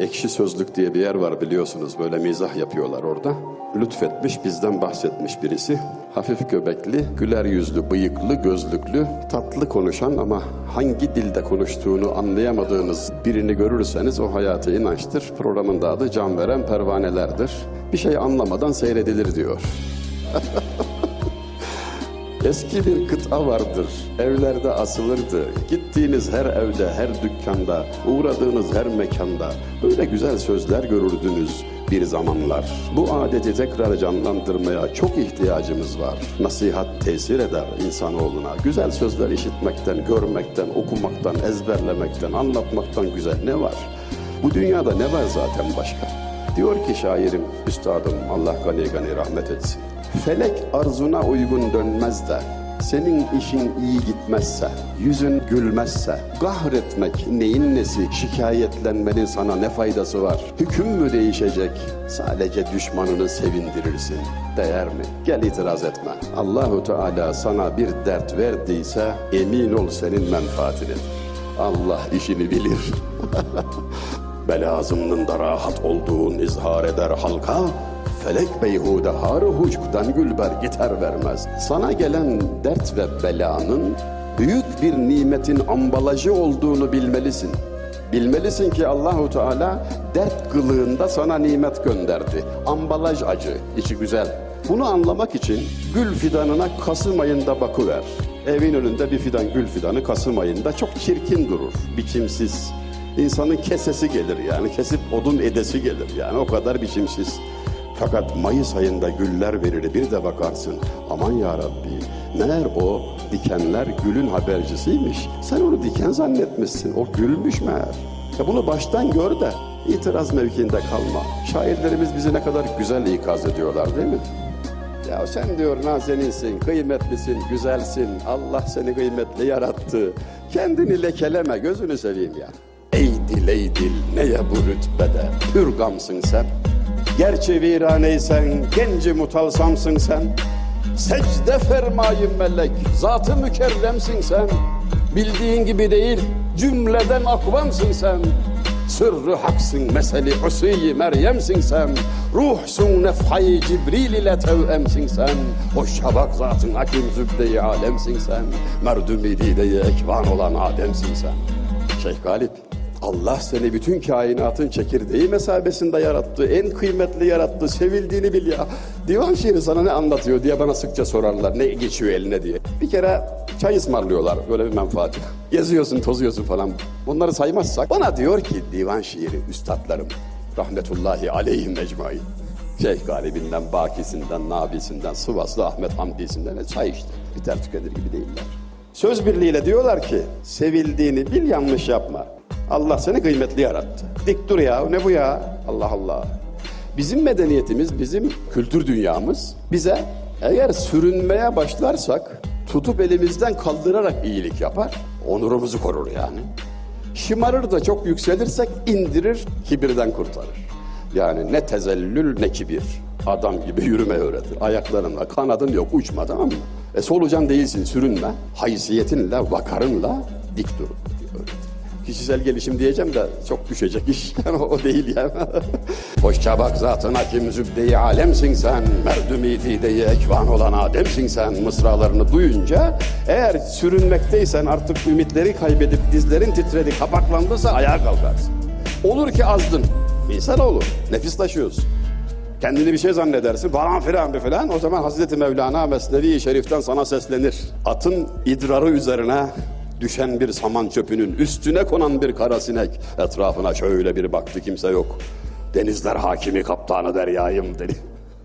Ekşi Sözlük diye bir yer var biliyorsunuz. Böyle mizah yapıyorlar orada. Lütfetmiş, bizden bahsetmiş birisi. Hafif göbekli, güler yüzlü, bıyıklı, gözlüklü, tatlı konuşan ama hangi dilde konuştuğunu anlayamadığınız birini görürseniz o hayatı inançtır. Programın da adı Can Veren Pervanelerdir. Bir şey anlamadan seyredilir diyor. Eski bir kıta vardır. Evlerde asılırdı. Gittiğiniz her evde, her dükkanda, uğradığınız her mekanda böyle güzel sözler görürdünüz bir zamanlar. Bu adeti tekrar canlandırmaya çok ihtiyacımız var. Nasihat tesir eder insanoğluna. Güzel sözler işitmekten, görmekten, okumaktan, ezberlemekten, anlatmaktan güzel ne var? Bu dünyada ne var zaten başka? Diyor ki şairim, üstadım Allah gani gani rahmet etsin. Felek arzuna uygun dönmez de, senin işin iyi gitmezse, yüzün gülmezse, kahretmek neyin nesi, şikayetlenmenin sana ne faydası var? Hüküm mü değişecek? Sadece düşmanını sevindirirsin. Değer mi? Gel itiraz etme. Allahu Teala sana bir dert verdiyse emin ol senin menfaatini. Allah işini bilir. Belazımın da rahat olduğun izhar eder halka, felek beyhude har hucuktan gülber gitar vermez. Sana gelen dert ve belanın büyük bir nimetin ambalajı olduğunu bilmelisin. Bilmelisin ki Allahu Teala dert kılığında sana nimet gönderdi. Ambalaj acı, içi güzel. Bunu anlamak için gül fidanına Kasım ayında bakıver. Evin önünde bir fidan gül fidanı Kasım ayında çok çirkin durur, biçimsiz. İnsanın kesesi gelir yani kesip odun edesi gelir yani o kadar biçimsiz. Fakat Mayıs ayında güller verir bir de bakarsın aman ya Rabbi meğer o dikenler gülün habercisiymiş. Sen onu diken zannetmişsin o gülmüş meğer. Ya bunu baştan gör de itiraz mevkiinde kalma. Şairlerimiz bizi ne kadar güzel ikaz ediyorlar değil mi? Ya sen diyor nazeninsin, kıymetlisin, güzelsin. Allah seni kıymetli yarattı. Kendini lekeleme, gözünü seveyim ya. Ey dil ey dil, neye bu rütbede? Pürgamsın sen. Gerçi viraneysen, genci mutalsamsın sen. Secde fermayın melek, zatı mükerremsin sen. Bildiğin gibi değil, cümleden akvamsın sen. Sırrı haksın, meseli usiyi Meryem'sin sen. Ruhsun nefhayı Cibril ile tevemsin sen. Hoşça bak zatın hakim zübde-i alemsin sen. Merdumi dide ekvan olan Adem'sin sen. Şeyh Galip, Allah seni bütün kainatın çekirdeği mesabesinde yarattı. En kıymetli yarattı. Sevildiğini bil ya. Divan şiiri sana ne anlatıyor diye bana sıkça sorarlar. Ne geçiyor eline diye. Bir kere çay ısmarlıyorlar. Böyle bir menfaati. Geziyorsun, tozuyorsun falan. Bunları saymazsak bana diyor ki divan şiiri üstadlarım. Rahmetullahi aleyhim ecmain. Şeyh Galibinden, Bakisinden, Nabisinden, Sıvaslı Ahmet Hamdi'sinden çay işte. Biter tükenir gibi değiller. Söz birliğiyle diyorlar ki sevildiğini bil yanlış yapma. Allah seni kıymetli yarattı. Dik dur ya ne bu ya? Allah Allah. Bizim medeniyetimiz, bizim kültür dünyamız bize eğer sürünmeye başlarsak tutup elimizden kaldırarak iyilik yapar. Onurumuzu korur yani. Şımarır da çok yükselirsek indirir, kibirden kurtarır. Yani ne tezellül ne kibir. Adam gibi yürüme öğretir. Ayaklarınla, kanadın yok, uçma tamam mı? E solucan değilsin, sürünme. Haysiyetinle, vakarınla dik dur öğretir. Kişisel gelişim diyeceğim de çok düşecek iş. Yani o değil yani. Hoşça bak zatın hakim zübde-i alemsin sen. Merdumi dide-i ekvan olan Adem'sin sen. Mısralarını duyunca eğer sürünmekteysen artık ümitleri kaybedip dizlerin titredi, kapaklandıysa ayağa kalkarsın. Olur ki azdın. İnsan olur. Nefis taşıyorsun. Kendini bir şey zannedersin falan filan bir filan. O zaman Hazreti Mevlana Mesnevi Şerif'ten sana seslenir. Atın idrarı üzerine düşen bir saman çöpünün üstüne konan bir kara sinek etrafına şöyle bir baktı kimse yok. Denizler hakimi kaptanı deryayım dedi.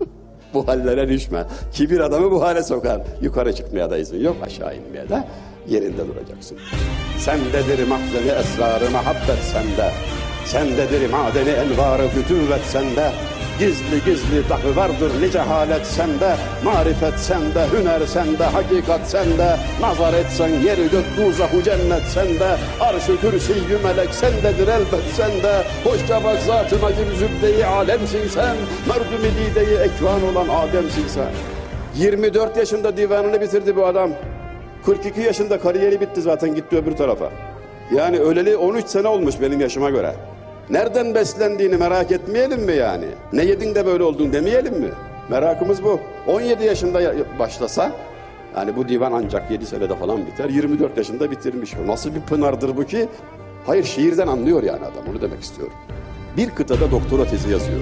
bu hallere düşme. Kibir adamı bu hale sokar. Yukarı çıkmaya da izin yok aşağı inmeye de yerinde duracaksın. Sendedir mahzeni esrarı muhabbet sende. Sendedir madeni envarı fütüvvet sende. Gizli gizli dahi vardır nice halet sende. Marifet sende, hüner sende, hakikat sende. Nazar etsen yer gök duzahu cennet sende. Arş-ı kürsiyyü melek sendedir elbet sende. Hoşça bak zatın acım zübde-i alemsin sen. Merdüm-i dide-i ekvan olan Adem'sin sen. 24 yaşında divanını bitirdi bu adam. 42 yaşında kariyeri bitti zaten gitti öbür tarafa. Yani öleli 13 sene olmuş benim yaşıma göre. Nereden beslendiğini merak etmeyelim mi yani? Ne yedin de böyle oldun demeyelim mi? Merakımız bu. 17 yaşında ya- başlasa yani bu divan ancak 7 senede falan biter. 24 yaşında bitirmiş. Nasıl bir pınardır bu ki? Hayır şiirden anlıyor yani adam onu demek istiyorum. Bir kıtada doktora tezi yazıyor.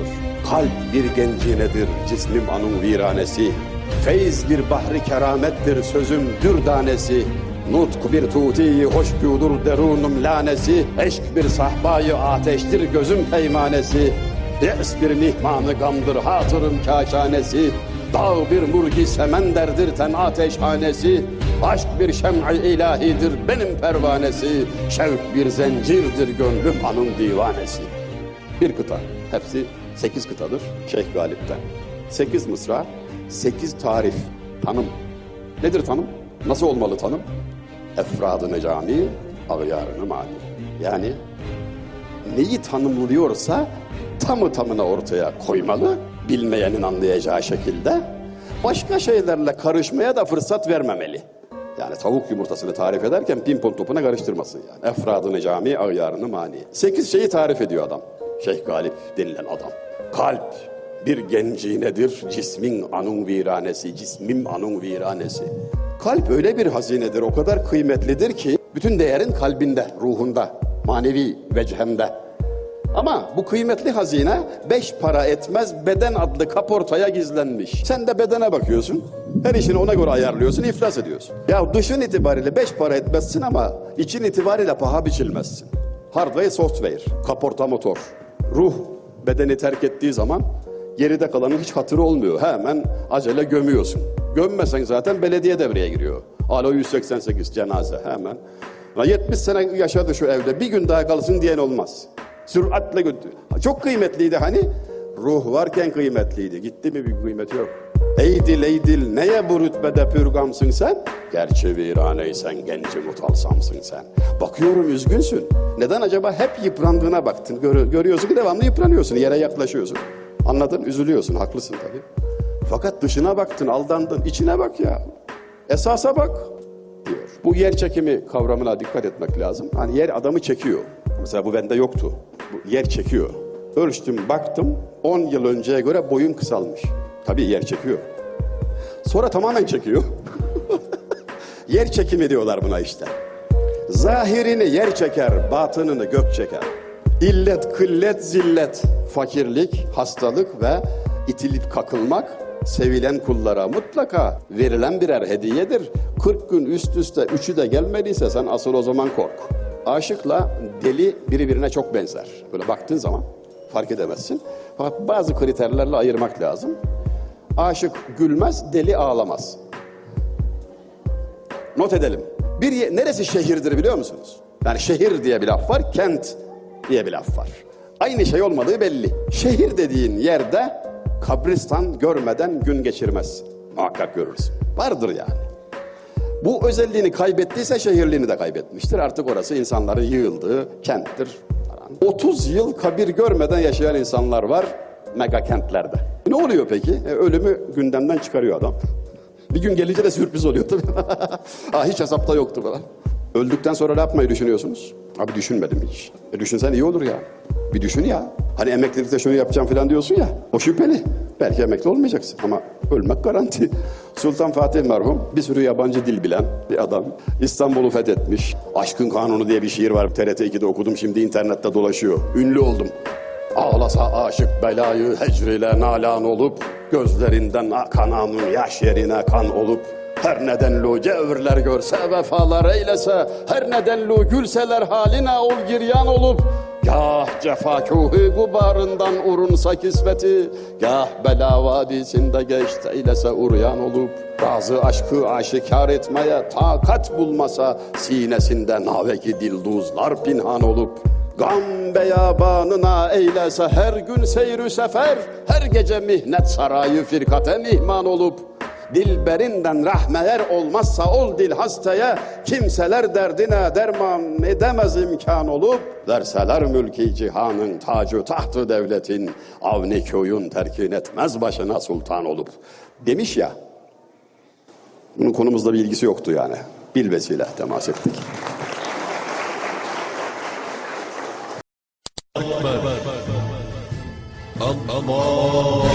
Kalp bir gencinedir, cismim anın viranesi. Feyz bir bahri keramettir, sözüm dürdanesi. Nutku bir tuti hoşgüdür derunum lanesi. Eşk bir sahbayı ateştir gözüm peymanesi. Yes bir mihmanı gamdır hatırım kaşanesi. Dağ bir murgi semenderdir ten ateşhanesi. Aşk bir şem'i ilahidir benim pervanesi. Şevk bir zencirdir gönlüm anın divanesi. Bir kıta. Hepsi sekiz kıtadır Şeyh Galip'ten. Sekiz mısra, sekiz tarif, tanım. Nedir tanım? Nasıl olmalı tanım? Efradını cami, ağyarını mani. Yani neyi tanımlıyorsa tamı tamına ortaya koymalı, bilmeyenin anlayacağı şekilde. Başka şeylerle karışmaya da fırsat vermemeli. Yani tavuk yumurtasını tarif ederken pimpon topuna karıştırmasın yani. Efradını cami, ağyarını mani. Sekiz şeyi tarif ediyor adam. Şeyh Galip denilen adam. Kalp bir gencinedir, cismin anun viranesi, cismim anun viranesi. Kalp öyle bir hazinedir, o kadar kıymetlidir ki bütün değerin kalbinde, ruhunda, manevi vechemde. Ama bu kıymetli hazine beş para etmez beden adlı kaportaya gizlenmiş. Sen de bedene bakıyorsun. Her işini ona göre ayarlıyorsun, iflas ediyorsun. Ya dışın itibariyle beş para etmezsin ama için itibariyle paha biçilmezsin. Hardware, software, kaporta motor. Ruh bedeni terk ettiği zaman geride kalanın hiç hatırı olmuyor. Hemen acele gömüyorsun. Gömmesen zaten belediye devreye giriyor. Alo 188 cenaze hemen. Ya 70 sene yaşadı şu evde bir gün daha kalsın diyen olmaz. Süratle götür. Çok kıymetliydi hani. Ruh varken kıymetliydi. Gitti mi bir kıymeti yok. Ey dil ey dil neye bu rütbede pürgamsın sen? Gerçi viraneysen genci mutalsamsın sen. Bakıyorum üzgünsün. Neden acaba hep yıprandığına baktın. Gör- görüyorsun ki devamlı yıpranıyorsun. Yere yaklaşıyorsun. Anladın? Üzülüyorsun. Haklısın tabii. Fakat dışına baktın, aldandın. içine bak ya. Esasa bak diyor. Bu yer çekimi kavramına dikkat etmek lazım. Hani yer adamı çekiyor. Mesela bu bende yoktu. Bu yer çekiyor. Ölçtüm, baktım. 10 yıl önceye göre boyum kısalmış. Tabii yer çekiyor. Sonra tamamen çekiyor. yer çekimi diyorlar buna işte. Zahirini yer çeker, batınını gök çeker. İllet, kıllet, zillet, fakirlik, hastalık ve itilip kakılmak sevilen kullara mutlaka verilen birer hediyedir. 40 gün üst üste üçü de gelmediyse sen asıl o zaman kork. Aşıkla deli birbirine çok benzer. Böyle baktığın zaman fark edemezsin. Fakat bazı kriterlerle ayırmak lazım. Aşık gülmez, deli ağlamaz. Not edelim. Bir neresi şehirdir biliyor musunuz? Yani şehir diye bir laf var, kent diye bir laf var. Aynı şey olmadığı belli. Şehir dediğin yerde kabristan görmeden gün geçirmez. Muhakkak görürsün. Vardır yani. Bu özelliğini kaybettiyse şehirliğini de kaybetmiştir. Artık orası insanların yığıldığı kenttir. falan. 30 yıl kabir görmeden yaşayan insanlar var mega kentlerde. Ne oluyor peki? E, ölümü gündemden çıkarıyor adam. Bir gün gelince de sürpriz oluyor tabii. ha, hiç hesapta yoktu falan. Öldükten sonra ne yapmayı düşünüyorsunuz? Abi düşünmedim hiç. E düşünsen iyi olur ya. Bir düşün ya. Hani emeklilikte şunu yapacağım falan diyorsun ya. O şüpheli. Belki emekli olmayacaksın ama ölmek garanti. Sultan Fatih merhum bir sürü yabancı dil bilen bir adam. İstanbul'u fethetmiş. Aşkın Kanunu diye bir şiir var. TRT 2'de okudum şimdi internette dolaşıyor. Ünlü oldum. Ağlasa aşık belayı hecrile nalan olup Gözlerinden akan anın yaş yerine kan olup Her nedenlu cevherler görse vefalar eylese Her nedenlu gülseler haline ol giryan olup Gah cefakuhu gubarından urunsa kisveti Gah bela vadisinde geçti eylese uryan olup Razı aşkı aşikar etmeye takat bulmasa Sinesinde naveki dilduzlar pinhan olup Gam beyabanına eylese her gün seyrü sefer, her gece mihnet sarayı firkate mihman olup, Dilberinden rahmeler olmazsa ol dil hastaya kimseler derdine derman edemez imkan olup verseler mülki cihanın tacı tahtı devletin avni köyün terkin etmez başına sultan olup demiş ya. Bunun konumuzda bir ilgisi yoktu yani. Bilvesiyle temas ettik. Allah